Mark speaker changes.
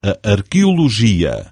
Speaker 1: A arqueologia.